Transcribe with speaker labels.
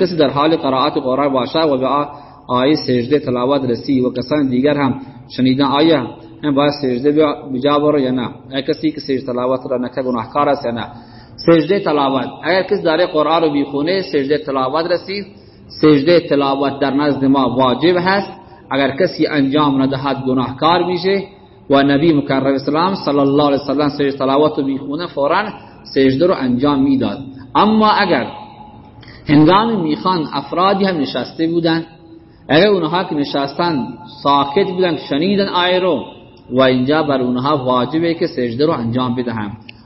Speaker 1: کسی در حال قرائت قرآن باشه و به آیه سجده تلاوت رسی و کسان دیگر هم شنیدن آیا هم باید سجده بجا بره یا نه؟ اگر کسی که سجده تلاوت را نکه گناهکار است یا نه؟ سجده تلاوت. اگر کسی داره قرآن رو بیخونه سجده تلاوت رسید سجده تلاوت در نزد ما واجب هست. اگر کسی انجام ندهد گناهکار میشه. و نبی مکرم اسلام صلی الله علیه وسلم سجده تلاوت رو بیخونه فورا سجده رو انجام می‌داد. اما اگر هنگام می‌خوان افرادی هم نشسته بودن اگر اونها که نشستن ساکت بودن شنیدن آیه رو و اینجا بر اونها واجبه که سجده رو انجام بدهم.